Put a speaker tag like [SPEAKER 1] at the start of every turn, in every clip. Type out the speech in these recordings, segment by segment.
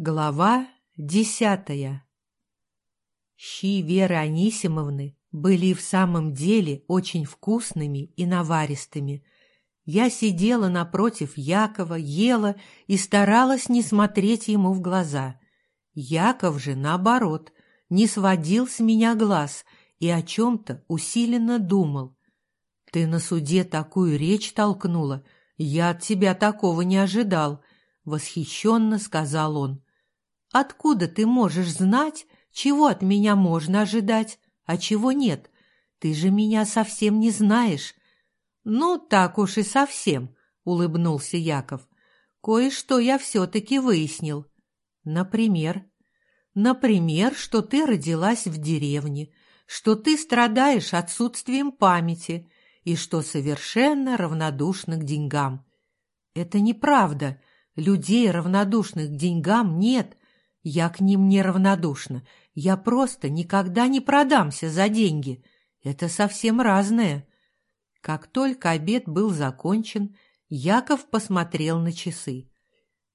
[SPEAKER 1] Глава десятая Щи Веры Анисимовны были в самом деле очень вкусными и наваристыми. Я сидела напротив Якова, ела и старалась не смотреть ему в глаза. Яков же, наоборот, не сводил с меня глаз и о чем-то усиленно думал. «Ты на суде такую речь толкнула, я от тебя такого не ожидал», — восхищенно сказал он. Откуда ты можешь знать, чего от меня можно ожидать, а чего нет? Ты же меня совсем не знаешь. Ну, так уж и совсем, улыбнулся Яков. Кое-что я все-таки выяснил. Например? Например, что ты родилась в деревне, что ты страдаешь отсутствием памяти и что совершенно равнодушна к деньгам. Это неправда. Людей, равнодушных к деньгам, нет. Я к ним неравнодушна. Я просто никогда не продамся за деньги. Это совсем разное. Как только обед был закончен, Яков посмотрел на часы.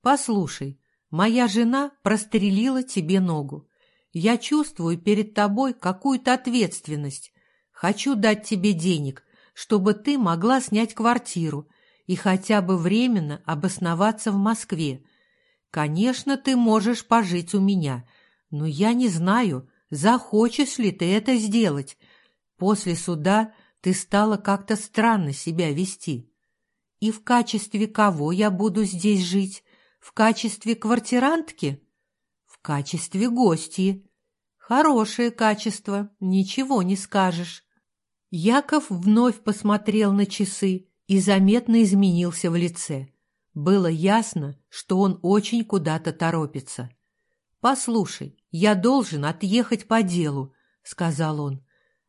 [SPEAKER 1] «Послушай, моя жена прострелила тебе ногу. Я чувствую перед тобой какую-то ответственность. Хочу дать тебе денег, чтобы ты могла снять квартиру и хотя бы временно обосноваться в Москве. Конечно, ты можешь пожить у меня, но я не знаю, захочешь ли ты это сделать. После суда ты стала как-то странно себя вести. И в качестве кого я буду здесь жить? В качестве квартирантки? В качестве гостьи. Хорошее качество, ничего не скажешь. Яков вновь посмотрел на часы и заметно изменился в лице. Было ясно, что он очень куда-то торопится. «Послушай, я должен отъехать по делу», — сказал он.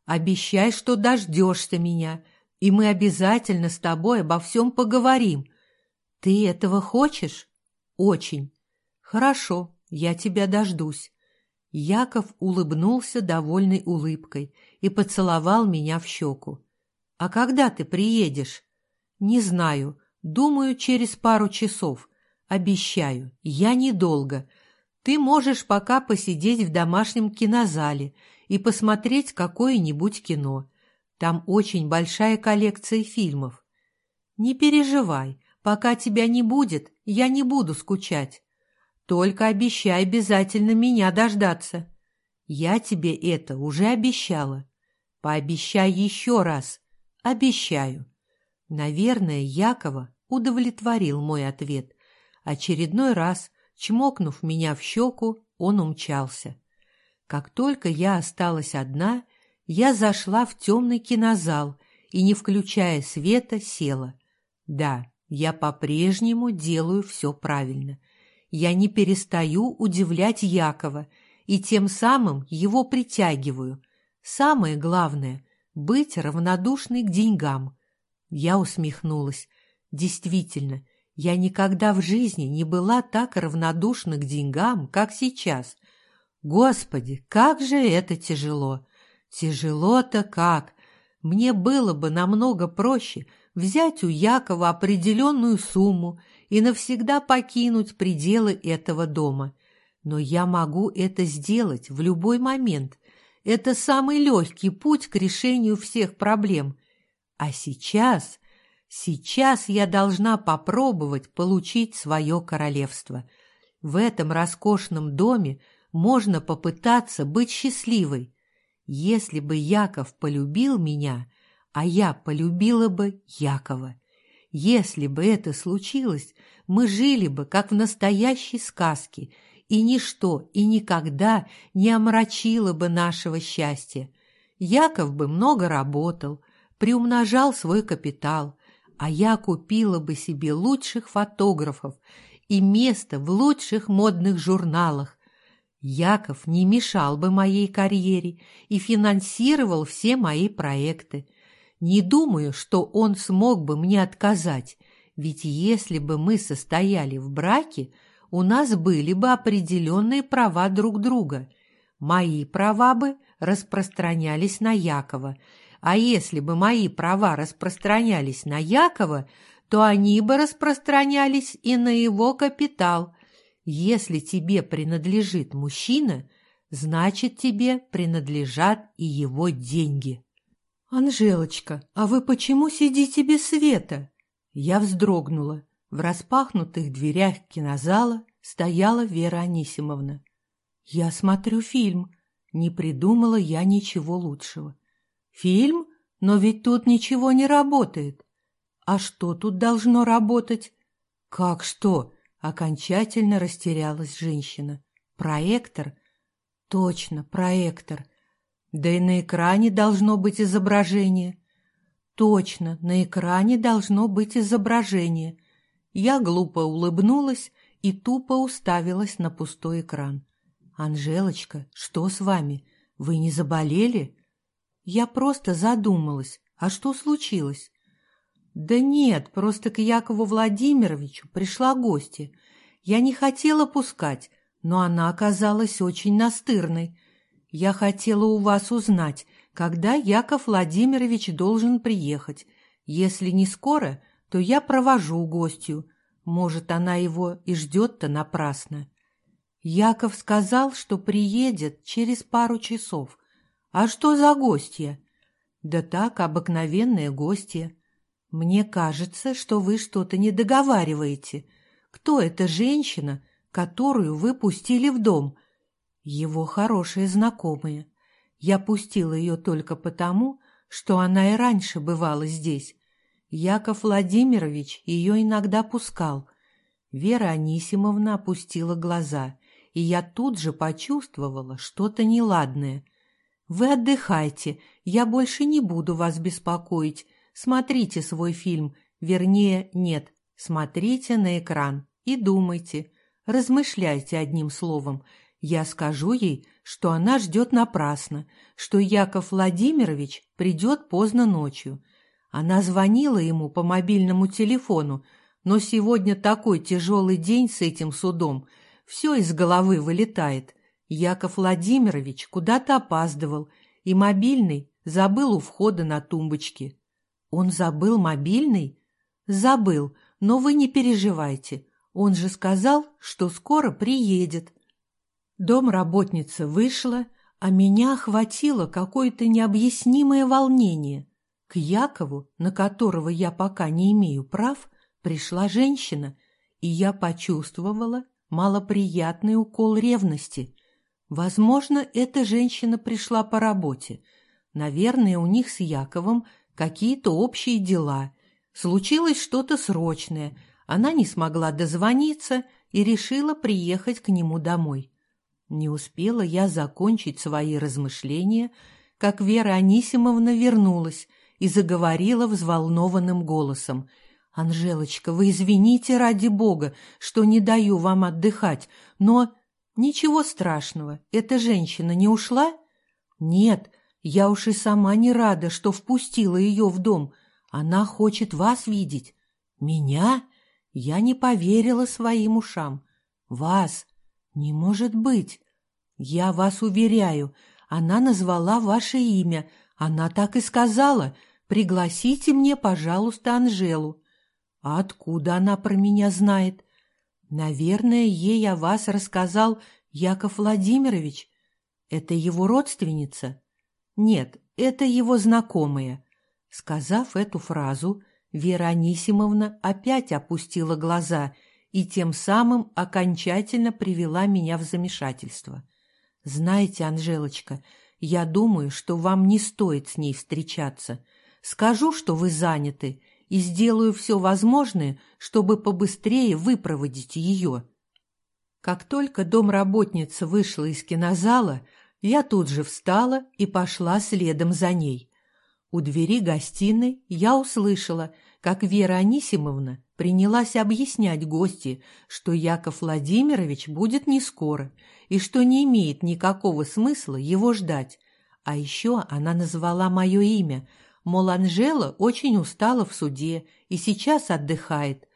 [SPEAKER 1] «Обещай, что дождешься меня, и мы обязательно с тобой обо всем поговорим. Ты этого хочешь?» «Очень». «Хорошо, я тебя дождусь». Яков улыбнулся довольной улыбкой и поцеловал меня в щеку. «А когда ты приедешь?» «Не знаю. Думаю, через пару часов. Обещаю, я недолго. Ты можешь пока посидеть в домашнем кинозале и посмотреть какое-нибудь кино. Там очень большая коллекция фильмов. Не переживай, пока тебя не будет, я не буду скучать. Только обещай обязательно меня дождаться. Я тебе это уже обещала. Пообещай еще раз. Обещаю. Наверное, Якова удовлетворил мой ответ. Очередной раз, чмокнув меня в щеку, он умчался. Как только я осталась одна, я зашла в темный кинозал и, не включая света, села. Да, я по-прежнему делаю все правильно. Я не перестаю удивлять Якова и тем самым его притягиваю. Самое главное — быть равнодушной к деньгам. Я усмехнулась. Действительно, я никогда в жизни не была так равнодушна к деньгам, как сейчас. Господи, как же это тяжело! Тяжело-то как! Мне было бы намного проще взять у Якова определенную сумму и навсегда покинуть пределы этого дома. Но я могу это сделать в любой момент. Это самый легкий путь к решению всех проблем. А сейчас Сейчас я должна попробовать получить свое королевство. В этом роскошном доме можно попытаться быть счастливой. Если бы Яков полюбил меня, а я полюбила бы Якова. Если бы это случилось, мы жили бы, как в настоящей сказке, и ничто и никогда не омрачило бы нашего счастья. Яков бы много работал, приумножал свой капитал – а я купила бы себе лучших фотографов и место в лучших модных журналах. Яков не мешал бы моей карьере и финансировал все мои проекты. Не думаю, что он смог бы мне отказать, ведь если бы мы состояли в браке, у нас были бы определенные права друг друга. Мои права бы распространялись на Якова – а если бы мои права распространялись на Якова, то они бы распространялись и на его капитал. Если тебе принадлежит мужчина, значит, тебе принадлежат и его деньги. «Анжелочка, а вы почему сидите без света?» Я вздрогнула. В распахнутых дверях кинозала стояла Вера Анисимовна. «Я смотрю фильм. Не придумала я ничего лучшего». «Фильм? Но ведь тут ничего не работает». «А что тут должно работать?» «Как что?» — окончательно растерялась женщина. «Проектор?» «Точно, проектор. Да и на экране должно быть изображение». «Точно, на экране должно быть изображение». Я глупо улыбнулась и тупо уставилась на пустой экран. «Анжелочка, что с вами? Вы не заболели?» Я просто задумалась. А что случилось? Да нет, просто к Якову Владимировичу пришла гостья. Я не хотела пускать, но она оказалась очень настырной. Я хотела у вас узнать, когда Яков Владимирович должен приехать. Если не скоро, то я провожу гостью. Может, она его и ждет-то напрасно. Яков сказал, что приедет через пару часов. А что за гостья? Да так, обыкновенная гостья. Мне кажется, что вы что-то не договариваете. Кто эта женщина, которую вы пустили в дом? Его хорошая знакомая. Я пустила ее только потому, что она и раньше бывала здесь. Яков Владимирович ее иногда пускал. Вера Анисимовна опустила глаза, и я тут же почувствовала что-то неладное. «Вы отдыхайте, я больше не буду вас беспокоить. Смотрите свой фильм, вернее, нет, смотрите на экран и думайте, размышляйте одним словом. Я скажу ей, что она ждет напрасно, что Яков Владимирович придет поздно ночью. Она звонила ему по мобильному телефону, но сегодня такой тяжелый день с этим судом, все из головы вылетает. Яков Владимирович куда-то опаздывал, и мобильный забыл у входа на тумбочке. Он забыл мобильный? Забыл, но вы не переживайте. Он же сказал, что скоро приедет. Домработница вышла, а меня охватило какое-то необъяснимое волнение. К Якову, на которого я пока не имею прав, пришла женщина, и я почувствовала малоприятный укол ревности. Возможно, эта женщина пришла по работе. Наверное, у них с Яковом какие-то общие дела. Случилось что-то срочное. Она не смогла дозвониться и решила приехать к нему домой. Не успела я закончить свои размышления, как Вера Анисимовна вернулась и заговорила взволнованным голосом. «Анжелочка, вы извините ради Бога, что не даю вам отдыхать, но...» «Ничего страшного, эта женщина не ушла?» «Нет, я уж и сама не рада, что впустила ее в дом. Она хочет вас видеть. Меня? Я не поверила своим ушам. Вас? Не может быть. Я вас уверяю, она назвала ваше имя. Она так и сказала. Пригласите мне, пожалуйста, Анжелу. А откуда она про меня знает? Наверное, ей о вас рассказал Яков Владимирович. Это его родственница? Нет, это его знакомые. Сказав эту фразу, Вера Анисимовна опять опустила глаза и тем самым окончательно привела меня в замешательство. «Знаете, Анжелочка, я думаю, что вам не стоит с ней встречаться. Скажу, что вы заняты, и сделаю все возможное, чтобы побыстрее выпроводить ее». Как только домработница вышла из кинозала, я тут же встала и пошла следом за ней. У двери гостиной я услышала, как Вера Анисимовна принялась объяснять гости, что Яков Владимирович будет не скоро и что не имеет никакого смысла его ждать. А еще она назвала мое имя, мол, Анжела очень устала в суде и сейчас отдыхает.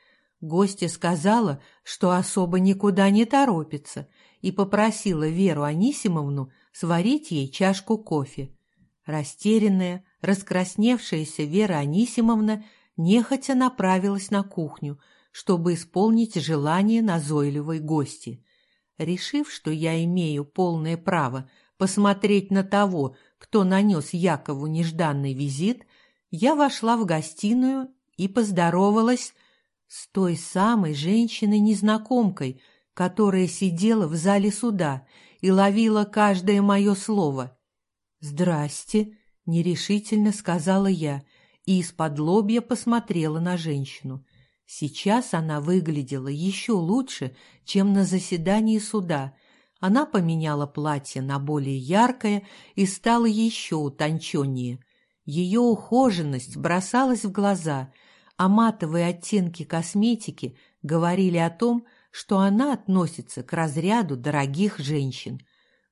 [SPEAKER 1] Гостья сказала, что особо никуда не торопится, и попросила Веру Анисимовну сварить ей чашку кофе. Растерянная, раскрасневшаяся Вера Анисимовна нехотя направилась на кухню, чтобы исполнить желание назойливой гости. Решив, что я имею полное право посмотреть на того, кто нанес Якову нежданный визит, я вошла в гостиную и поздоровалась с той самой женщиной-незнакомкой, которая сидела в зале суда и ловила каждое мое слово. «Здрасте», — нерешительно сказала я и из-под лобья посмотрела на женщину. Сейчас она выглядела еще лучше, чем на заседании суда. Она поменяла платье на более яркое и стала еще утонченнее. Ее ухоженность бросалась в глаза, а матовые оттенки косметики говорили о том, что она относится к разряду дорогих женщин.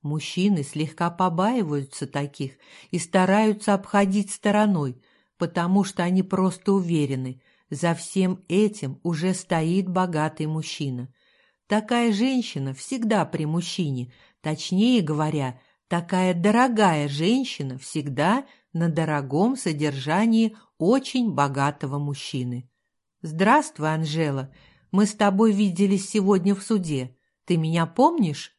[SPEAKER 1] Мужчины слегка побаиваются таких и стараются обходить стороной, потому что они просто уверены – за всем этим уже стоит богатый мужчина. Такая женщина всегда при мужчине, точнее говоря, такая дорогая женщина всегда на дорогом содержании очень богатого мужчины. «Здравствуй, Анжела. Мы с тобой виделись сегодня в суде. Ты меня помнишь?»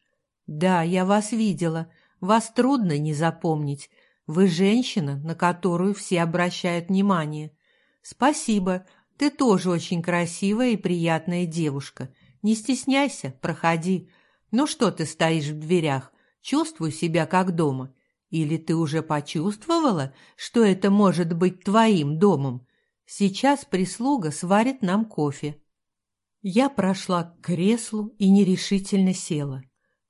[SPEAKER 1] «Да, я вас видела. Вас трудно не запомнить. Вы женщина, на которую все обращают внимание». «Спасибо. Ты тоже очень красивая и приятная девушка. Не стесняйся, проходи. Ну что ты стоишь в дверях? Чувствуй себя как дома. Или ты уже почувствовала, что это может быть твоим домом? Сейчас прислуга сварит нам кофе. Я прошла к креслу и нерешительно села.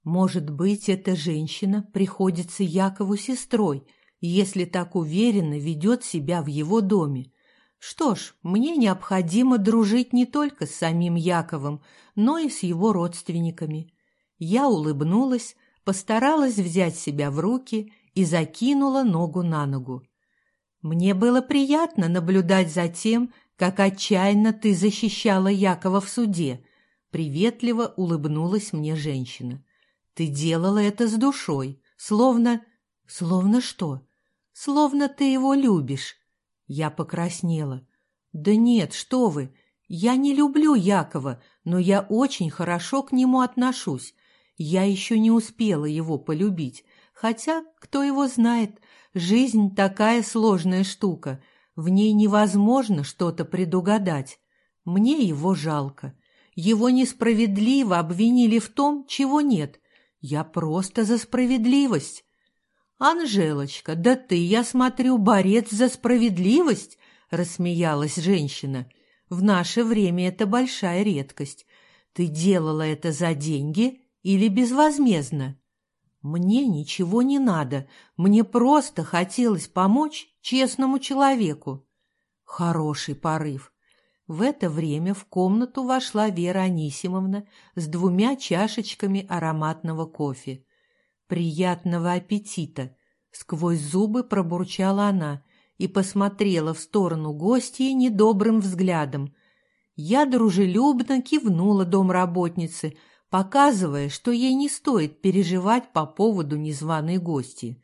[SPEAKER 1] Может быть, эта женщина приходится Якову сестрой, если так уверенно ведет себя в его доме. Что ж, мне необходимо дружить не только с самим Яковом, но и с его родственниками. Я улыбнулась, постаралась взять себя в руки и закинула ногу на ногу. Мне было приятно наблюдать за тем, как отчаянно ты защищала Якова в суде. Приветливо улыбнулась мне женщина. Ты делала это с душой, словно... Словно что? Словно ты его любишь, я покраснела. «Да нет, что вы! Я не люблю Якова, но я очень хорошо к нему отношусь. Я еще не успела его полюбить, хотя, кто его знает, жизнь такая сложная штука, в ней невозможно что-то предугадать. Мне его жалко. Его несправедливо обвинили в том, чего нет. Я просто за справедливость. «Анжелочка, да ты, я смотрю, борец за справедливость!» — рассмеялась женщина. «В наше время это большая редкость. Ты делала это за деньги или безвозмездно?» «Мне ничего не надо. Мне просто хотелось помочь честному человеку». Хороший порыв. В это время в комнату вошла Вера Анисимовна с двумя чашечками ароматного кофе. «Приятного аппетита!» — сквозь зубы пробурчала она и посмотрела в сторону гостей недобрым взглядом. Я дружелюбно кивнула домработнице, показывая, что ей не стоит переживать по поводу незваной гости.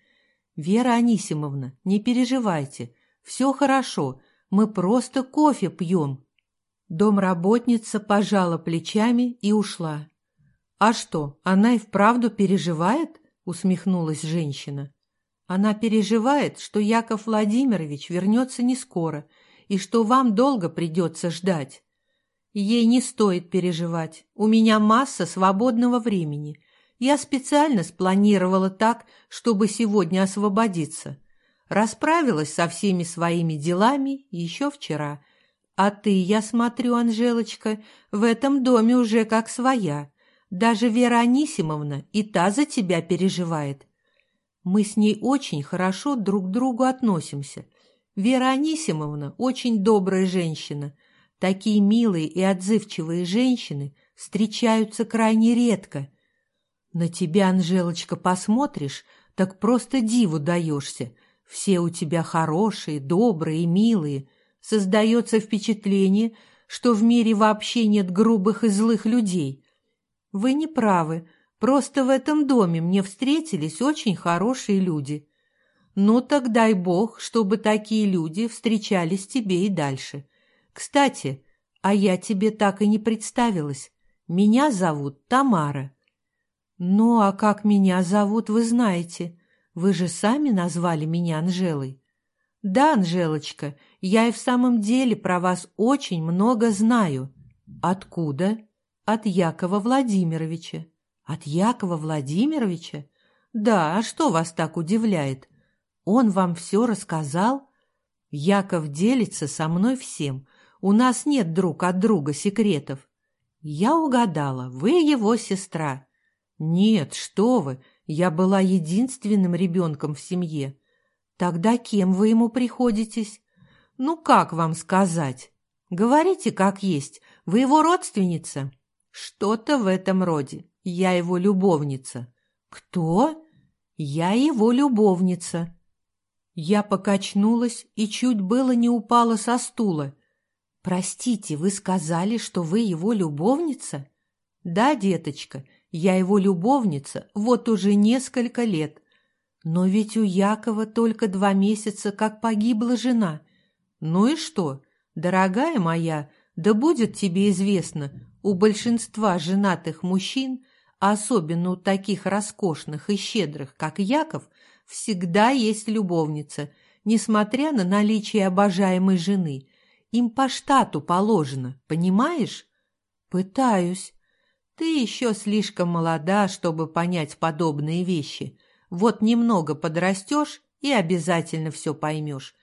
[SPEAKER 1] «Вера Анисимовна, не переживайте, все хорошо, мы просто кофе пьем». Домработница пожала плечами и ушла. «А что, она и вправду переживает?» — усмехнулась женщина. «Она переживает, что Яков Владимирович вернется не скоро и что вам долго придется ждать. Ей не стоит переживать. У меня масса свободного времени. Я специально спланировала так, чтобы сегодня освободиться. Расправилась со всеми своими делами еще вчера. А ты, я смотрю, Анжелочка, в этом доме уже как своя. Даже Вера Анисимовна и та за тебя переживает. Мы с ней очень хорошо друг к другу относимся. Вера Анисимовна очень добрая женщина. Такие милые и отзывчивые женщины встречаются крайне редко. На тебя, Анжелочка, посмотришь, так просто диву даешься. Все у тебя хорошие, добрые милые. Создается впечатление, что в мире вообще нет грубых и злых людей. Вы не правы. Просто в этом доме мне встретились очень хорошие люди. Ну так дай бог, чтобы такие люди встречались тебе и дальше. Кстати, а я тебе так и не представилась. Меня зовут Тамара. Ну, а как меня зовут, вы знаете. Вы же сами назвали меня Анжелой. Да, Анжелочка, я и в самом деле про вас очень много знаю. Откуда? От Якова Владимировича. От Якова Владимировича? Да, а что вас так удивляет? Он вам все рассказал? Яков делится со мной всем. У нас нет друг от друга секретов. Я угадала, вы его сестра. Нет, что вы, я была единственным ребенком в семье. Тогда кем вы ему приходитесь? Ну, как вам сказать? Говорите, как есть. Вы его родственница? Что-то в этом роде. Я его любовница. Кто? Я его любовница. Я покачнулась и чуть было не упала со стула. Простите, вы сказали, что вы его любовница? Да, деточка, я его любовница вот уже несколько лет. Но ведь у Якова только два месяца, как погибла жена. Ну и что, дорогая моя, да будет тебе известно, у большинства женатых мужчин, особенно у таких роскошных и щедрых, как Яков, всегда есть любовница, несмотря на наличие обожаемой жены. Им по штату положено, понимаешь? Пытаюсь. Ты еще слишком молода, чтобы понять подобные вещи. Вот немного подрастешь и обязательно все поймешь.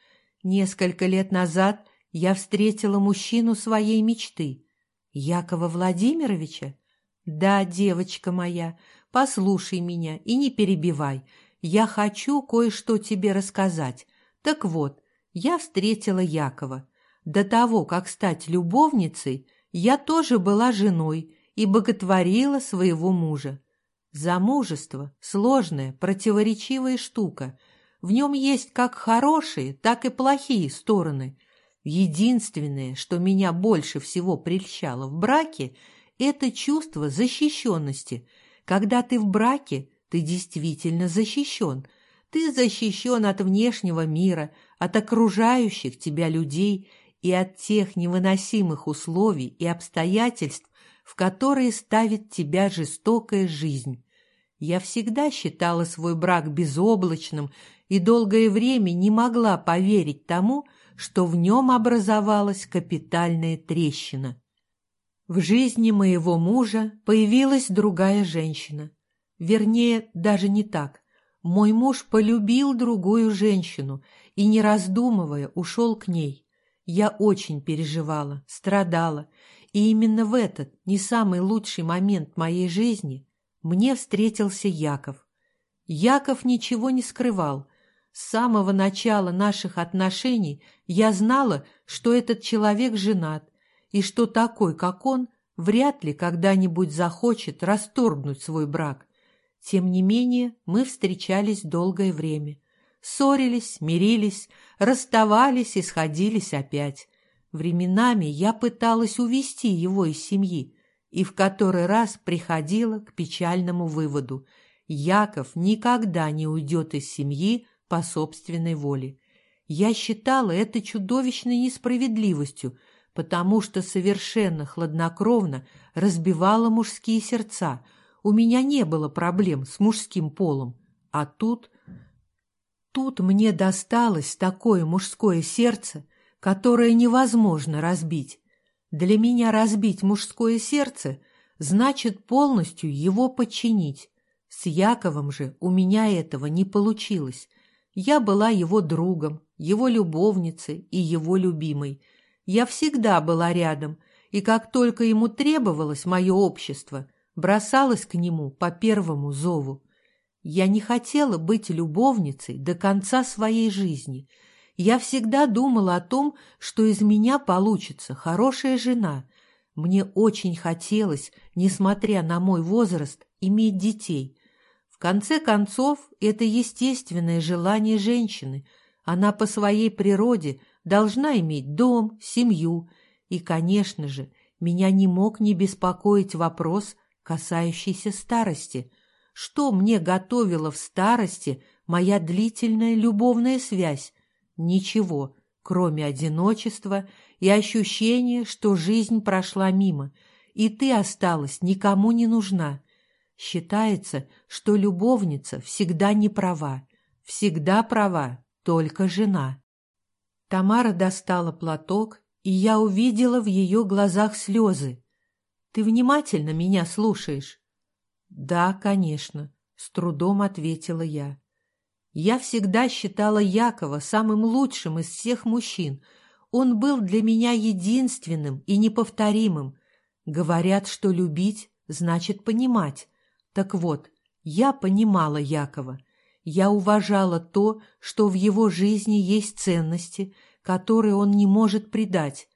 [SPEAKER 1] Несколько лет назад я встретила мужчину своей мечты. Якова Владимировича? Да, девочка моя, послушай меня и не перебивай. Я хочу кое-что тебе рассказать. Так вот, я встретила Якова. До того, как стать любовницей, я тоже была женой и боготворила своего мужа. Замужество – сложная, противоречивая штука. В нем есть как хорошие, так и плохие стороны. Единственное, что меня больше всего прельщало в браке – это чувство защищенности. Когда ты в браке, ты действительно защищен. Ты защищен от внешнего мира, от окружающих тебя людей и от тех невыносимых условий и обстоятельств, в которые ставит тебя жестокая жизнь. Я всегда считала свой брак безоблачным и долгое время не могла поверить тому, что в нем образовалась капитальная трещина. В жизни моего мужа появилась другая женщина. Вернее, даже не так. Мой муж полюбил другую женщину и, не раздумывая, ушел к ней. Я очень переживала, страдала и именно в этот, не самый лучший момент моей жизни, мне встретился Яков. Яков ничего не скрывал. С самого начала наших отношений я знала, что этот человек женат, и что такой, как он, вряд ли когда-нибудь захочет расторгнуть свой брак. Тем не менее, мы встречались долгое время. Ссорились, мирились, расставались и сходились опять. Временами я пыталась увести его из семьи и в который раз приходила к печальному выводу. Яков никогда не уйдет из семьи по собственной воле. Я считала это чудовищной несправедливостью, потому что совершенно хладнокровно разбивала мужские сердца. У меня не было проблем с мужским полом. А тут... Тут мне досталось такое мужское сердце, которое невозможно разбить. Для меня разбить мужское сердце значит полностью его подчинить. С Яковом же у меня этого не получилось. Я была его другом, его любовницей и его любимой. Я всегда была рядом, и как только ему требовалось мое общество, бросалась к нему по первому зову. Я не хотела быть любовницей до конца своей жизни — я всегда думала о том, что из меня получится хорошая жена. Мне очень хотелось, несмотря на мой возраст, иметь детей. Конце концов, это естественное желание женщины. Она по своей природе должна иметь дом, семью. И, конечно же, меня не мог не беспокоить вопрос, касающийся старости. Что мне готовила в старости моя длительная любовная связь? Ничего, кроме одиночества и ощущения, что жизнь прошла мимо, и ты осталась никому не нужна. Считается, что любовница всегда не права, всегда права только жена. Тамара достала платок, и я увидела в ее глазах слезы. «Ты внимательно меня слушаешь?» «Да, конечно», — с трудом ответила я. Я всегда считала Якова самым лучшим из всех мужчин. Он был для меня единственным и неповторимым. Говорят, что любить значит понимать. Так вот, я понимала Якова. Я уважала то, что в его жизни есть ценности, которые он не может предать.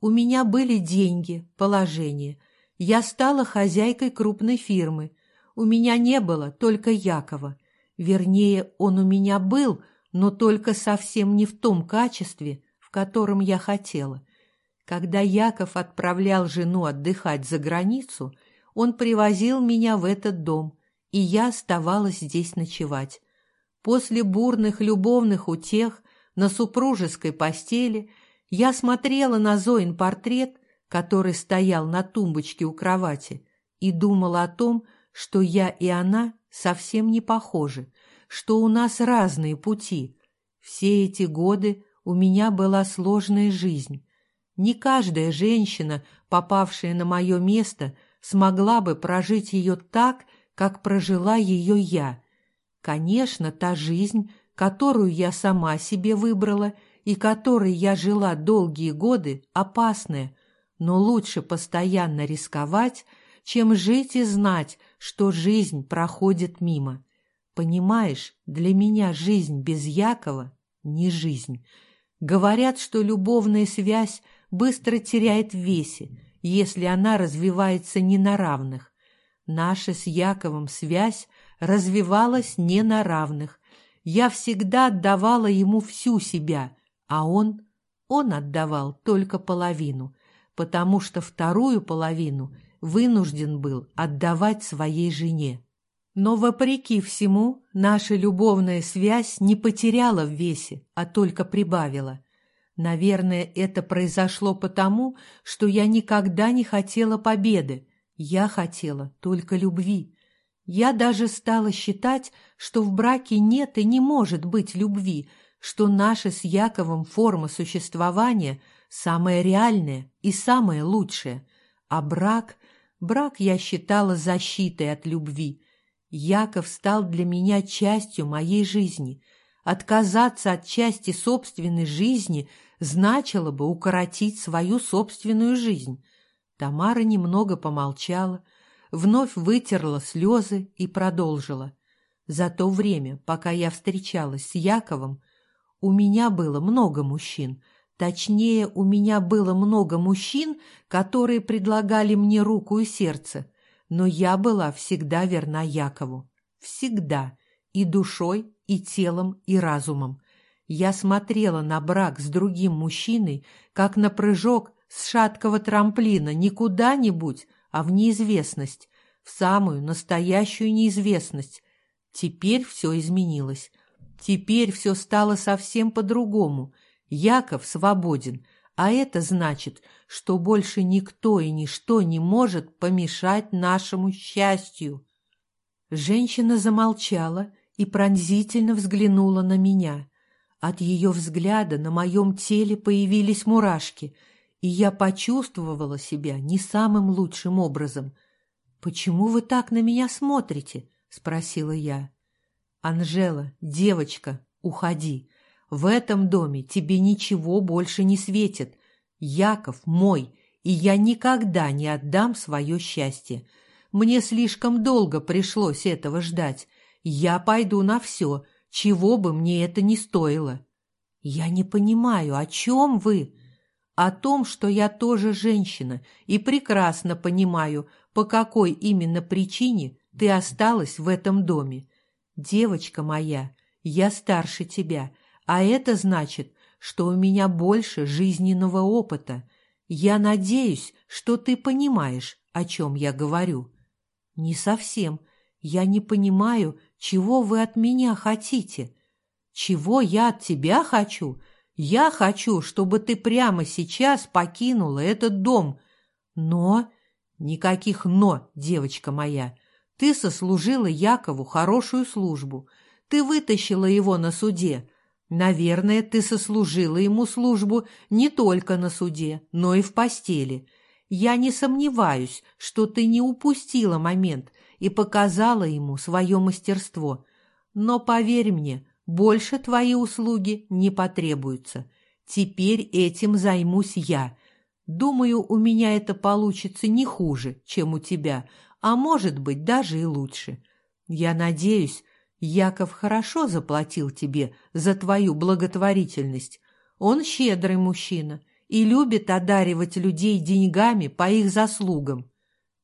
[SPEAKER 1] У меня были деньги, положение. Я стала хозяйкой крупной фирмы. У меня не было только Якова. Вернее, он у меня был, но только совсем не в том качестве, в котором я хотела. Когда Яков отправлял жену отдыхать за границу, он привозил меня в этот дом, и я оставалась здесь ночевать. После бурных любовных утех на супружеской постели я смотрела на Зоин портрет, который стоял на тумбочке у кровати, и думала о том, что я и она совсем не похожи, что у нас разные пути. Все эти годы у меня была сложная жизнь. Не каждая женщина, попавшая на мое место, смогла бы прожить ее так, как прожила ее я. Конечно, та жизнь, которую я сама себе выбрала и которой я жила долгие годы, опасная, но лучше постоянно рисковать, чем жить и знать, что жизнь проходит мимо. Понимаешь, для меня жизнь без Якова не жизнь. Говорят, что любовная связь быстро теряет в весе, если она развивается не на равных. Наша с Яковом связь развивалась не на равных. Я всегда отдавала ему всю себя, а он... Он отдавал только половину, потому что вторую половину вынужден был отдавать своей жене. Но, вопреки всему, наша любовная связь не потеряла в весе, а только прибавила. Наверное, это произошло потому, что я никогда не хотела победы, я хотела только любви. Я даже стала считать, что в браке нет и не может быть любви, что наша с Яковом форма существования самая реальная и самая лучшая, а брак, брак я считала защитой от любви. Яков стал для меня частью моей жизни. Отказаться от части собственной жизни значило бы укоротить свою собственную жизнь. Тамара немного помолчала, вновь вытерла слезы и продолжила. За то время, пока я встречалась с Яковом, у меня было много мужчин. Точнее, у меня было много мужчин, которые предлагали мне руку и сердце, но я была всегда верна Якову. Всегда. И душой, и телом, и разумом. Я смотрела на брак с другим мужчиной, как на прыжок с шаткого трамплина не куда-нибудь, а в неизвестность, в самую настоящую неизвестность. Теперь все изменилось. Теперь все стало совсем по-другому. Яков свободен, а это значит, что больше никто и ничто не может помешать нашему счастью. Женщина замолчала и пронзительно взглянула на меня. От ее взгляда на моем теле появились мурашки, и я почувствовала себя не самым лучшим образом. «Почему вы так на меня смотрите?» — спросила я. «Анжела, девочка, уходи. В этом доме тебе ничего больше не светит. Яков мой, и я никогда не отдам свое счастье. Мне слишком долго пришлось этого ждать. Я пойду на все, чего бы мне это ни стоило. Я не понимаю, о чем вы? О том, что я тоже женщина, и прекрасно понимаю, по какой именно причине ты осталась в этом доме. Девочка моя, я старше тебя, а это значит, что у меня больше жизненного опыта. Я надеюсь, что ты понимаешь, о чем я говорю. Не совсем. Я не понимаю, чего вы от меня хотите. Чего я от тебя хочу? Я хочу, чтобы ты прямо сейчас покинула этот дом. Но... Никаких «но», девочка моя. Ты сослужила Якову хорошую службу. Ты вытащила его на суде. Наверное, ты сослужила ему службу не только на суде, но и в постели. Я не сомневаюсь, что ты не упустила момент и показала ему свое мастерство. Но поверь мне, больше твои услуги не потребуются. Теперь этим займусь я. Думаю, у меня это получится не хуже, чем у тебя, а может быть, даже и лучше. Я надеюсь, Яков хорошо заплатил тебе за твою благотворительность. Он щедрый мужчина и любит одаривать людей деньгами по их заслугам.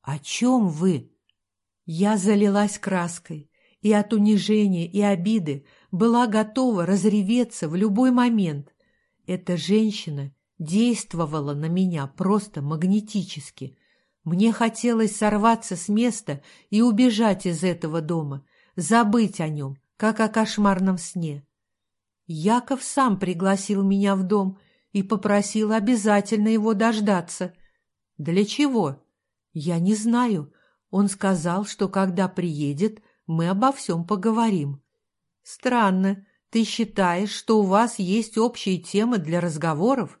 [SPEAKER 1] О чем вы? Я залилась краской и от унижения и обиды была готова разреветься в любой момент. Эта женщина действовала на меня просто магнетически. Мне хотелось сорваться с места и убежать из этого дома, забыть о нем, как о кошмарном сне. Яков сам пригласил меня в дом и попросил обязательно его дождаться. Для чего? Я не знаю. Он сказал, что когда приедет, мы обо всем поговорим. Странно, ты считаешь, что у вас есть общие темы для разговоров?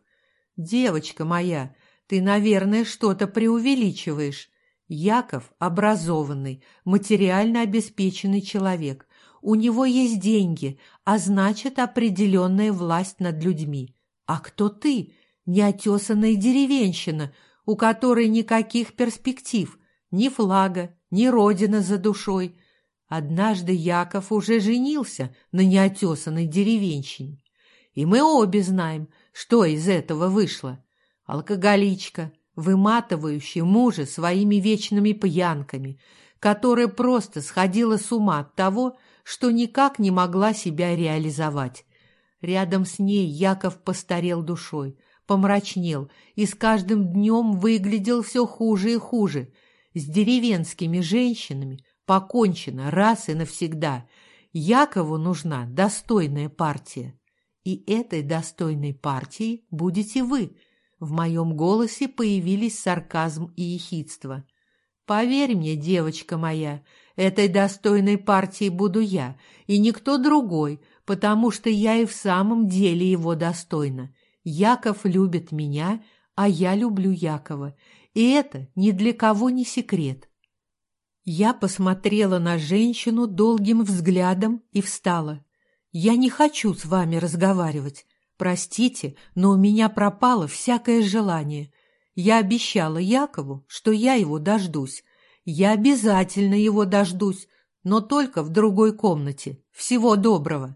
[SPEAKER 1] Девочка моя, ты, наверное, что-то преувеличиваешь. Яков – образованный, материально обеспеченный человек. У него есть деньги, а значит, определенная власть над людьми. А кто ты? Неотесанная деревенщина, у которой никаких перспектив, ни флага, ни родина за душой – Однажды Яков уже женился на неотесанной деревенщине. И мы обе знаем, что из этого вышло. Алкоголичка, выматывающая мужа своими вечными пьянками, которая просто сходила с ума от того, что никак не могла себя реализовать. Рядом с ней Яков постарел душой, помрачнел и с каждым днем выглядел все хуже и хуже. С деревенскими женщинами Покончено раз и навсегда. Якову нужна достойная партия. И этой достойной партией будете вы. В моем голосе появились сарказм и ехидство. Поверь мне, девочка моя, этой достойной партией буду я, и никто другой, потому что я и в самом деле его достойна. Яков любит меня, а я люблю Якова, и это ни для кого не секрет. Я посмотрела на женщину долгим взглядом и встала. «Я не хочу с вами разговаривать. Простите, но у меня пропало всякое желание. Я обещала Якову, что я его дождусь. Я обязательно его дождусь, но только в другой комнате. Всего доброго!»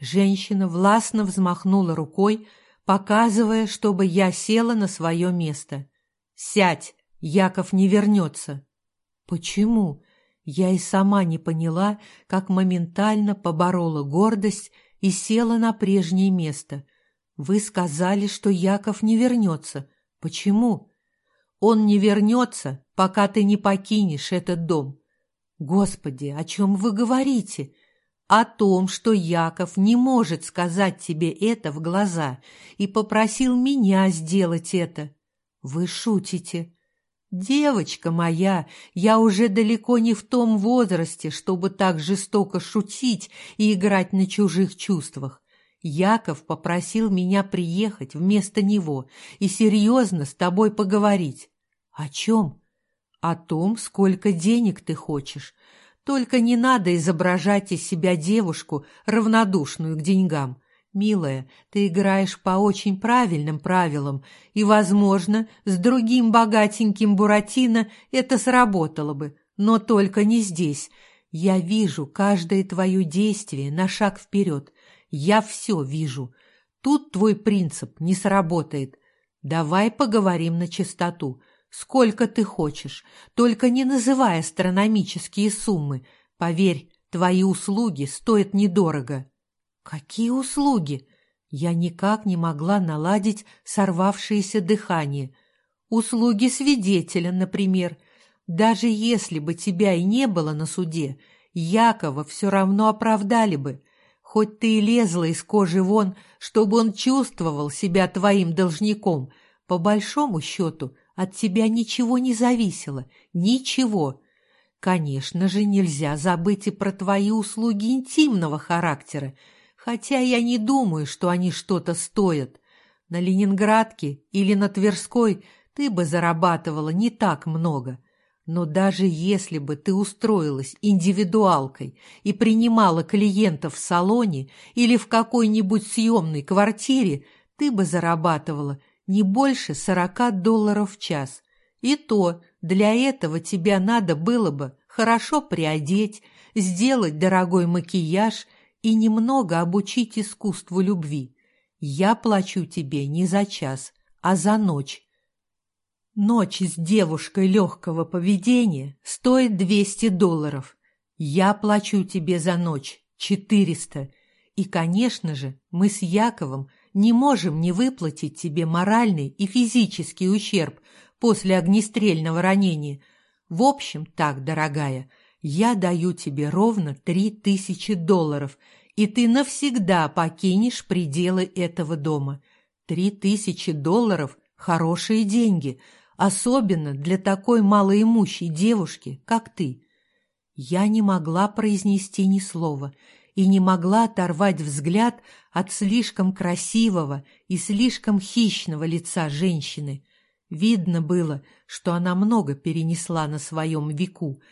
[SPEAKER 1] Женщина властно взмахнула рукой, показывая, чтобы я села на свое место. «Сядь, Яков не вернется!» Почему? Я и сама не поняла, как моментально поборола гордость и села на прежнее место. Вы сказали, что Яков не вернется. Почему? Он не вернется, пока ты не покинешь этот дом. Господи, о чем вы говорите? О том, что Яков не может сказать тебе это в глаза и попросил меня сделать это. Вы шутите. «Девочка моя, я уже далеко не в том возрасте, чтобы так жестоко шутить и играть на чужих чувствах. Яков попросил меня приехать вместо него и серьезно с тобой поговорить. О чем? О том, сколько денег ты хочешь. Только не надо изображать из себя девушку, равнодушную к деньгам. «Милая, ты играешь по очень правильным правилам, и, возможно, с другим богатеньким Буратино это сработало бы, но только не здесь. Я вижу каждое твое действие на шаг вперед. Я все вижу. Тут твой принцип не сработает. Давай поговорим на чистоту. Сколько ты хочешь, только не называй астрономические суммы. Поверь, твои услуги стоят недорого». Какие услуги? Я никак не могла наладить сорвавшееся дыхание. Услуги свидетеля, например. Даже если бы тебя и не было на суде, Якова все равно оправдали бы. Хоть ты и лезла из кожи вон, чтобы он чувствовал себя твоим должником, по большому счету от тебя ничего не зависело, ничего. Конечно же, нельзя забыть и про твои услуги интимного характера, хотя я не думаю, что они что-то стоят. На Ленинградке или на Тверской ты бы зарабатывала не так много. Но даже если бы ты устроилась индивидуалкой и принимала клиентов в салоне или в какой-нибудь съемной квартире, ты бы зарабатывала не больше сорока долларов в час. И то для этого тебя надо было бы хорошо приодеть, сделать дорогой макияж и немного обучить искусству любви. Я плачу тебе не за час, а за ночь. Ночь с девушкой легкого поведения стоит 200 долларов. Я плачу тебе за ночь 400. И, конечно же, мы с Яковом не можем не выплатить тебе моральный и физический ущерб после огнестрельного ранения. В общем, так, дорогая, я даю тебе ровно три тысячи долларов, и ты навсегда покинешь пределы этого дома. Три тысячи долларов – хорошие деньги, особенно для такой малоимущей девушки, как ты. Я не могла произнести ни слова – и не могла оторвать взгляд от слишком красивого и слишком хищного лица женщины. Видно было, что она много перенесла на своем веку.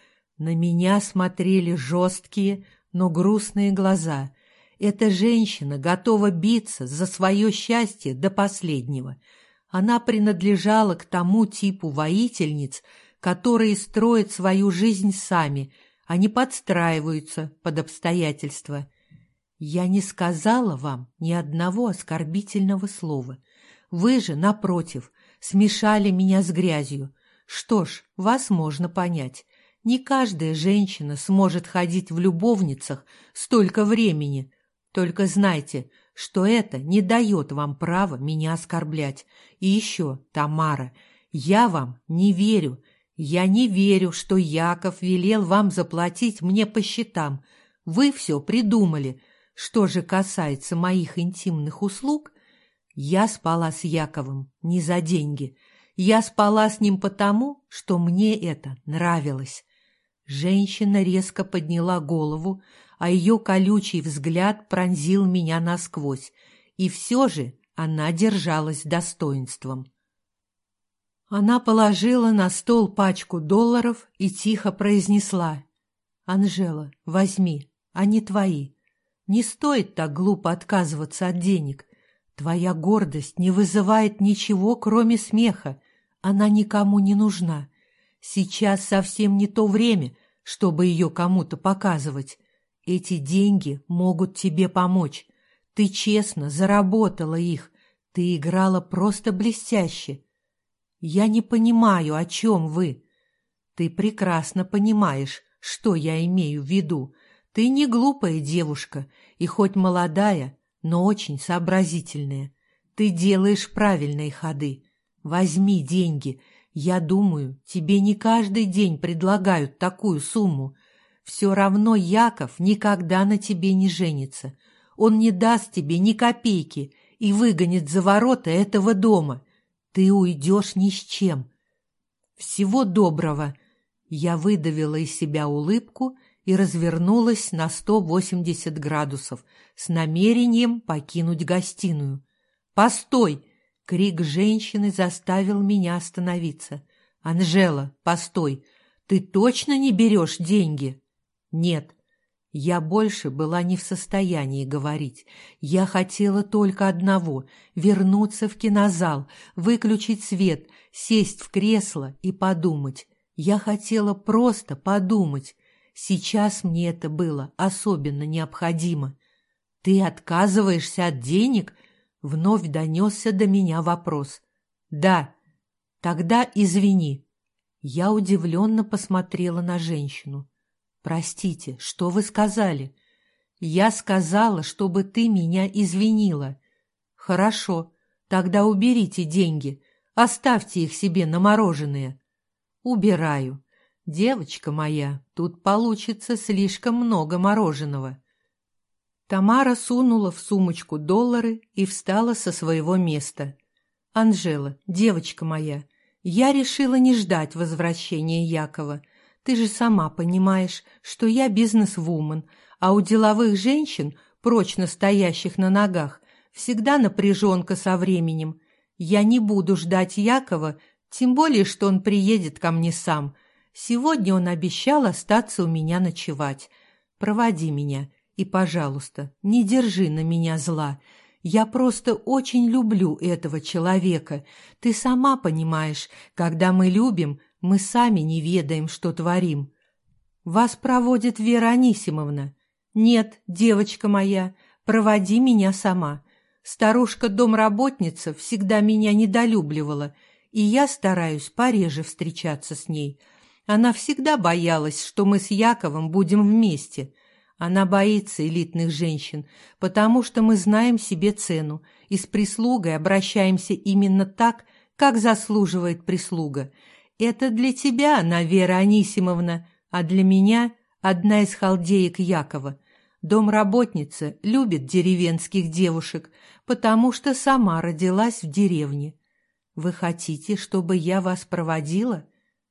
[SPEAKER 1] На меня смотрели жесткие, но грустные глаза. Эта женщина готова биться за свое счастье до последнего. Она принадлежала к тому типу воительниц, которые строят свою жизнь сами – они подстраиваются под обстоятельства. Я не сказала вам ни одного оскорбительного слова. Вы же, напротив, смешали меня с грязью. Что ж, вас можно понять. Не каждая женщина сможет ходить в любовницах столько времени. Только знайте, что это не дает вам права меня оскорблять. И еще, Тамара, я вам не верю «Я не верю, что Яков велел вам заплатить мне по счетам. Вы все придумали. Что же касается моих интимных услуг, я спала с Яковом не за деньги. Я спала с ним потому, что мне это нравилось». Женщина резко подняла голову, а ее колючий взгляд пронзил меня насквозь, и все же она держалась достоинством. Она положила на стол пачку долларов и тихо произнесла. «Анжела, возьми, они твои. Не стоит так глупо отказываться от денег. Твоя гордость не вызывает ничего, кроме смеха. Она никому не нужна. Сейчас совсем не то время, чтобы ее кому-то показывать. Эти деньги могут тебе помочь. Ты честно заработала их. Ты играла просто блестяще. «Я не понимаю, о чем вы?» «Ты прекрасно понимаешь, что я имею в виду. Ты не глупая девушка, и хоть молодая, но очень сообразительная. Ты делаешь правильные ходы. Возьми деньги. Я думаю, тебе не каждый день предлагают такую сумму. Все равно Яков никогда на тебе не женится. Он не даст тебе ни копейки и выгонит за ворота этого дома. Ты уйдешь ни с чем. Всего доброго. Я выдавила из себя улыбку и развернулась на 180 градусов с намерением покинуть гостиную. «Постой!» — крик женщины заставил меня остановиться. «Анжела, постой! Ты точно не берешь деньги?» «Нет, я больше была не в состоянии говорить. Я хотела только одного — вернуться в кинозал, выключить свет, сесть в кресло и подумать. Я хотела просто подумать. Сейчас мне это было особенно необходимо. «Ты отказываешься от денег?» — вновь донесся до меня вопрос. «Да». «Тогда извини». Я удивленно посмотрела на женщину. «Простите, что вы сказали?» «Я сказала, чтобы ты меня извинила». «Хорошо, тогда уберите деньги, оставьте их себе на мороженое». «Убираю. Девочка моя, тут получится слишком много мороженого». Тамара сунула в сумочку доллары и встала со своего места. «Анжела, девочка моя, я решила не ждать возвращения Якова. Ты же сама понимаешь, что я бизнес-вумен, а у деловых женщин, прочно стоящих на ногах, всегда напряженка со временем. Я не буду ждать Якова, тем более, что он приедет ко мне сам. Сегодня он обещал остаться у меня ночевать. Проводи меня и, пожалуйста, не держи на меня зла. Я просто очень люблю этого человека. Ты сама понимаешь, когда мы любим, мы сами не ведаем, что творим. Вас проводит Вера Анисимовна. Нет, девочка моя, проводи меня сама. Старушка-домработница всегда меня недолюбливала, и я стараюсь пореже встречаться с ней. Она всегда боялась, что мы с Яковом будем вместе. Она боится элитных женщин, потому что мы знаем себе цену и с прислугой обращаемся именно так, как заслуживает прислуга. Это для тебя она, Вера Анисимовна, а для меня одна из халдеек Якова. Домработница любит деревенских девушек, потому что сама родилась в деревне. Вы хотите, чтобы я вас проводила?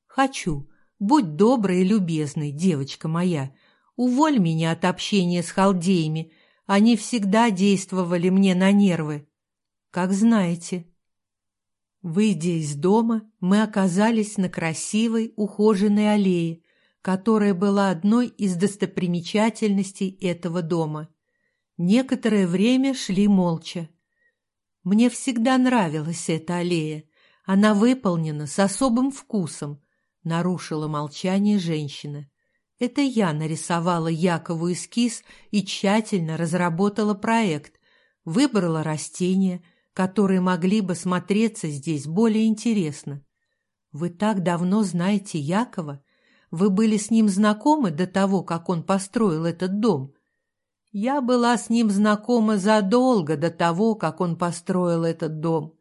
[SPEAKER 1] Хочу. Будь доброй и любезной, девочка моя. Уволь меня от общения с халдеями. Они всегда действовали мне на нервы. Как знаете. Выйдя из дома, мы оказались на красивой, ухоженной аллее, которая была одной из достопримечательностей этого дома. Некоторое время шли молча. Мне всегда нравилась эта аллея. Она выполнена с особым вкусом, нарушила молчание женщина. Это я нарисовала Якову эскиз и тщательно разработала проект, выбрала растения, которые могли бы смотреться здесь более интересно. Вы так давно знаете Якова? Вы были с ним знакомы до того, как он построил этот дом? Я была с ним знакома задолго до того, как он построил этот дом.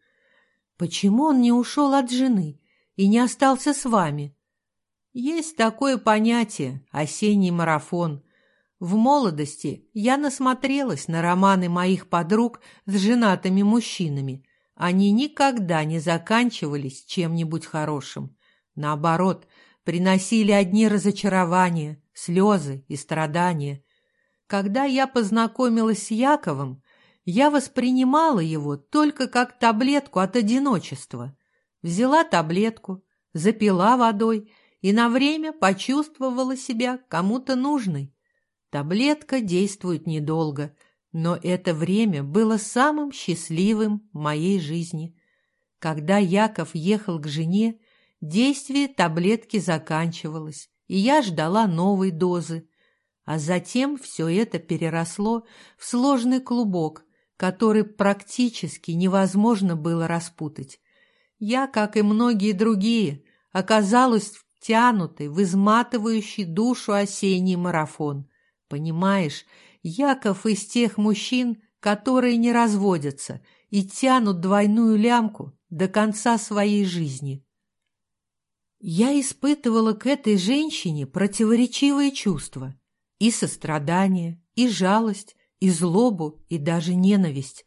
[SPEAKER 1] Почему он не ушел от жены и не остался с вами? Есть такое понятие — осенний марафон. В молодости я насмотрелась на романы моих подруг с женатыми мужчинами. Они никогда не заканчивались чем-нибудь хорошим. Наоборот — приносили одни разочарования, слезы и страдания. Когда я познакомилась с Яковом, я воспринимала его только как таблетку от одиночества. Взяла таблетку, запила водой и на время почувствовала себя кому-то нужной. Таблетка действует недолго, но это время было самым счастливым в моей жизни. Когда Яков ехал к жене, Действие таблетки заканчивалось, и я ждала новой дозы. А затем все это переросло в сложный клубок, который практически невозможно было распутать. Я, как и многие другие, оказалась втянутой в изматывающий душу осенний марафон. Понимаешь, Яков из тех мужчин, которые не разводятся и тянут двойную лямку до конца своей жизни. Я испытывала к этой женщине противоречивые чувства. И сострадание, и жалость, и злобу, и даже ненависть.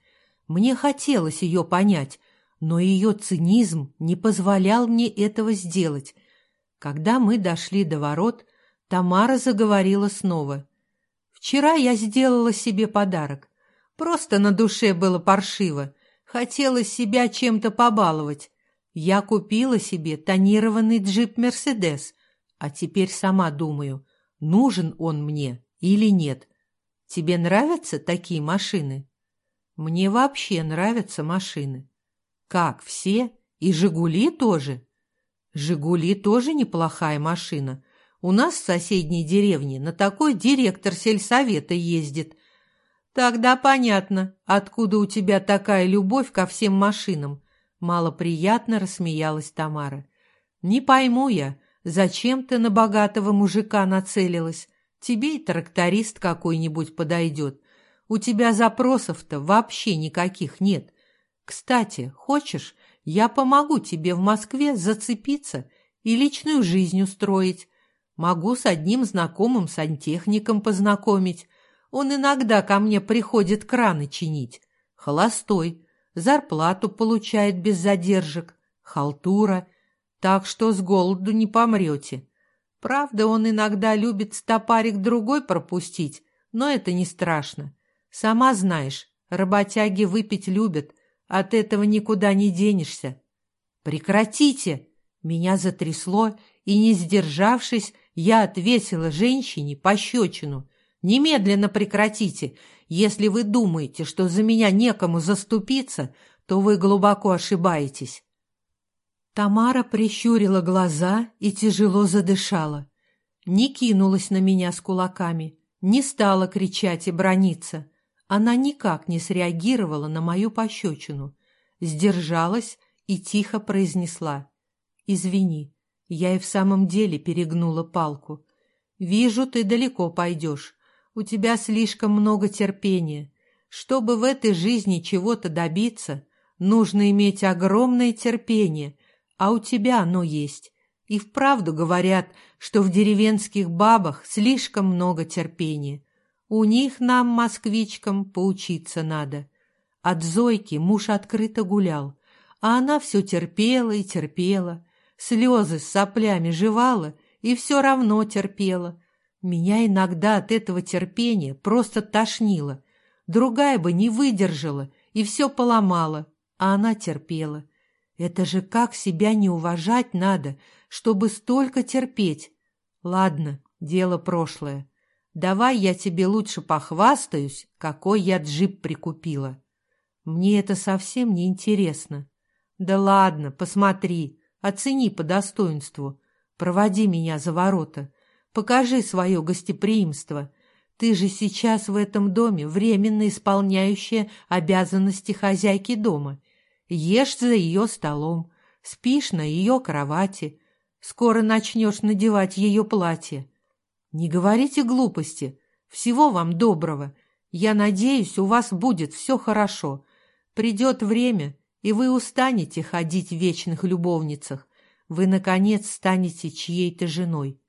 [SPEAKER 1] Мне хотелось ее понять, но ее цинизм не позволял мне этого сделать. Когда мы дошли до ворот, Тамара заговорила снова. «Вчера я сделала себе подарок. Просто на душе было паршиво. Хотелось себя чем-то побаловать. Я купила себе тонированный джип «Мерседес», а теперь сама думаю, нужен он мне или нет. Тебе нравятся такие машины? Мне вообще нравятся машины. Как, все? И «Жигули» тоже? «Жигули» тоже неплохая машина. У нас в соседней деревне на такой директор сельсовета ездит. Тогда понятно, откуда у тебя такая любовь ко всем машинам. Малоприятно рассмеялась Тамара. «Не пойму я, зачем ты на богатого мужика нацелилась? Тебе и тракторист какой-нибудь подойдет. У тебя запросов-то вообще никаких нет. Кстати, хочешь, я помогу тебе в Москве зацепиться и личную жизнь устроить. Могу с одним знакомым сантехником познакомить. Он иногда ко мне приходит краны чинить. Холостой, зарплату получает без задержек, халтура, так что с голоду не помрете. Правда, он иногда любит стопарик другой пропустить, но это не страшно. Сама знаешь, работяги выпить любят, от этого никуда не денешься. Прекратите! Меня затрясло, и, не сдержавшись, я отвесила женщине пощечину. Немедленно прекратите. Если вы думаете, что за меня некому заступиться, то вы глубоко ошибаетесь. Тамара прищурила глаза и тяжело задышала. Не кинулась на меня с кулаками, не стала кричать и брониться. Она никак не среагировала на мою пощечину, сдержалась и тихо произнесла. «Извини, я и в самом деле перегнула палку. Вижу, ты далеко пойдешь. У тебя слишком много терпения. Чтобы в этой жизни чего-то добиться, нужно иметь огромное терпение, а у тебя оно есть. И вправду говорят, что в деревенских бабах слишком много терпения. У них нам, москвичкам, поучиться надо. От Зойки муж открыто гулял, а она все терпела и терпела, слезы с соплями жевала и все равно терпела. Меня иногда от этого терпения просто тошнило. Другая бы не выдержала и все поломала, а она терпела. Это же как себя не уважать надо, чтобы столько терпеть. Ладно, дело прошлое. Давай я тебе лучше похвастаюсь, какой я джип прикупила. Мне это совсем не интересно. Да ладно, посмотри, оцени по достоинству. Проводи меня за ворота. Покажи свое гостеприимство. Ты же сейчас в этом доме временно исполняющая обязанности хозяйки дома Ешь за ее столом, спишь на ее кровати. Скоро начнешь надевать ее платье. Не говорите глупости. Всего вам доброго. Я надеюсь, у вас будет все хорошо. Придет время, и вы устанете ходить в вечных любовницах. Вы, наконец, станете чьей-то женой.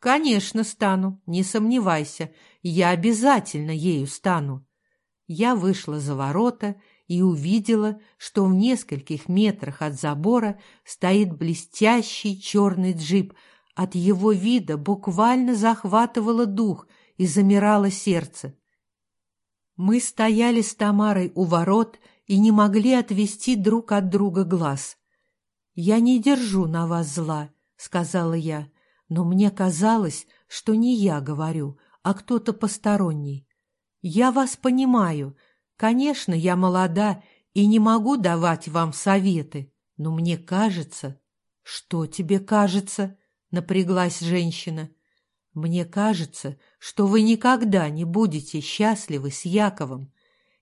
[SPEAKER 1] Конечно, стану, не сомневайся. Я обязательно ею стану. Я вышла за ворота и увидела, что в нескольких метрах от забора стоит блестящий черный джип. От его вида буквально захватывало дух и замирало сердце. Мы стояли с Тамарой у ворот и не могли отвести друг от друга глаз. «Я не держу на вас зла», — сказала я, но мне казалось, что не я говорю, а кто-то посторонний. «Я вас понимаю», — Конечно, я молода и не могу давать вам советы, но мне кажется... Что тебе кажется? Напряглась женщина. Мне кажется, что вы никогда не будете счастливы с Яковом.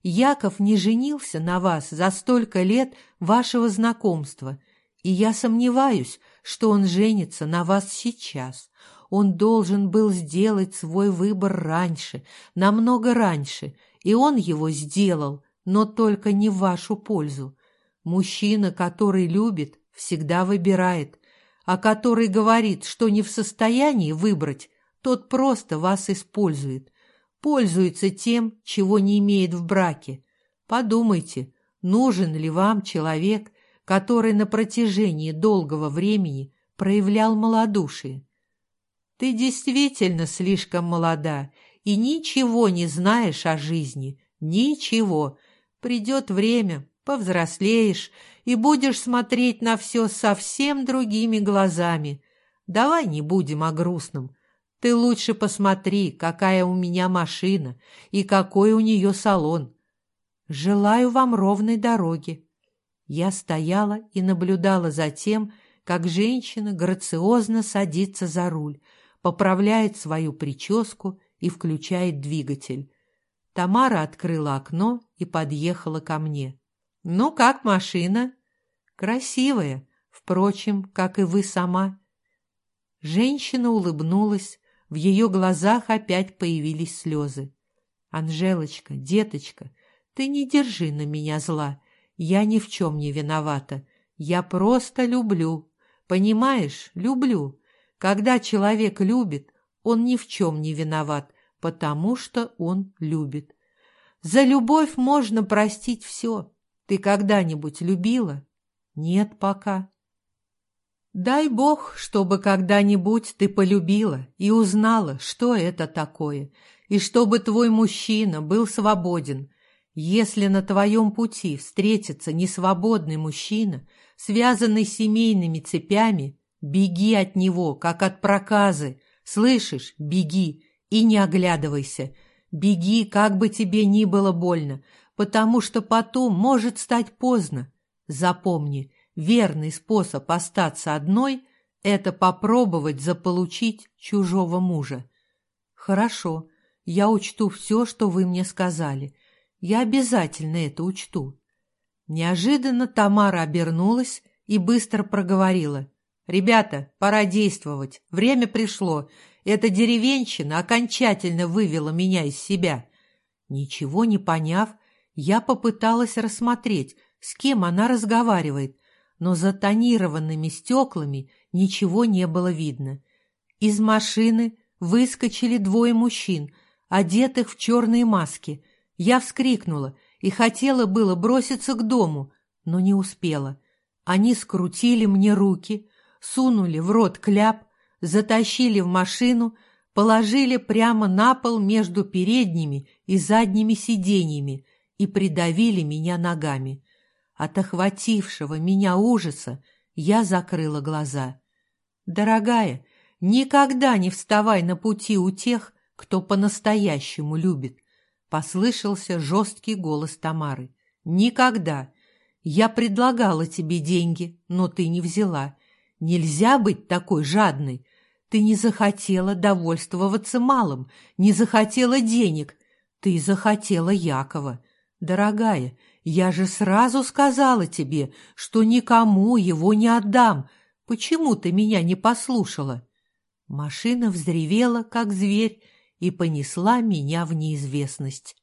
[SPEAKER 1] Яков не женился на вас за столько лет вашего знакомства, и я сомневаюсь, что он женится на вас сейчас. Он должен был сделать свой выбор раньше, намного раньше, и он его сделал, но только не в вашу пользу. Мужчина, который любит, всегда выбирает, а который говорит, что не в состоянии выбрать, тот просто вас использует, пользуется тем, чего не имеет в браке. Подумайте, нужен ли вам человек, который на протяжении долгого времени проявлял малодушие. Ты действительно слишком молода и ничего не знаешь о жизни, ничего. Придет время, повзрослеешь и будешь смотреть на все совсем другими глазами. Давай не будем о грустном. Ты лучше посмотри, какая у меня машина и какой у нее салон. Желаю вам ровной дороги. Я стояла и наблюдала за тем, как женщина грациозно садится за руль, поправляет свою прическу и включает двигатель. Тамара открыла окно и подъехала ко мне. «Ну, как машина?» «Красивая, впрочем, как и вы сама». Женщина улыбнулась, в ее глазах опять появились слезы. «Анжелочка, деточка, ты не держи на меня зла. Я ни в чем не виновата. Я просто люблю. Понимаешь, люблю. Когда человек любит, он ни в чем не виноват, потому что он любит. За любовь можно простить все. Ты когда-нибудь любила? Нет пока. Дай бог, чтобы когда-нибудь ты полюбила и узнала, что это такое, и чтобы твой мужчина был свободен. Если на твоем пути встретится несвободный мужчина, связанный семейными цепями, беги от него, как от проказы. Слышишь? Беги и не оглядывайся. Беги, как бы тебе ни было больно, потому что потом может стать поздно. Запомни, верный способ остаться одной – это попробовать заполучить чужого мужа. Хорошо, я учту все, что вы мне сказали. Я обязательно это учту. Неожиданно Тамара обернулась и быстро проговорила. «Ребята, пора действовать. Время пришло. Эта деревенщина окончательно вывела меня из себя». Ничего не поняв, я попыталась рассмотреть, с кем она разговаривает, но за тонированными стеклами ничего не было видно. Из машины выскочили двое мужчин – одетых в черные маски. Я вскрикнула и хотела было броситься к дому, но не успела. Они скрутили мне руки, сунули в рот кляп, затащили в машину, положили прямо на пол между передними и задними сиденьями и придавили меня ногами. От охватившего меня ужаса я закрыла глаза. «Дорогая, никогда не вставай на пути у тех, кто по-настоящему любит, послышался жесткий голос Тамары. Никогда. Я предлагала тебе деньги, но ты не взяла. Нельзя быть такой жадной. Ты не захотела довольствоваться малым, не захотела денег. Ты захотела Якова. Дорогая, я же сразу сказала тебе, что никому его не отдам. Почему ты меня не послушала? Машина взревела, как зверь, и понесла меня в неизвестность.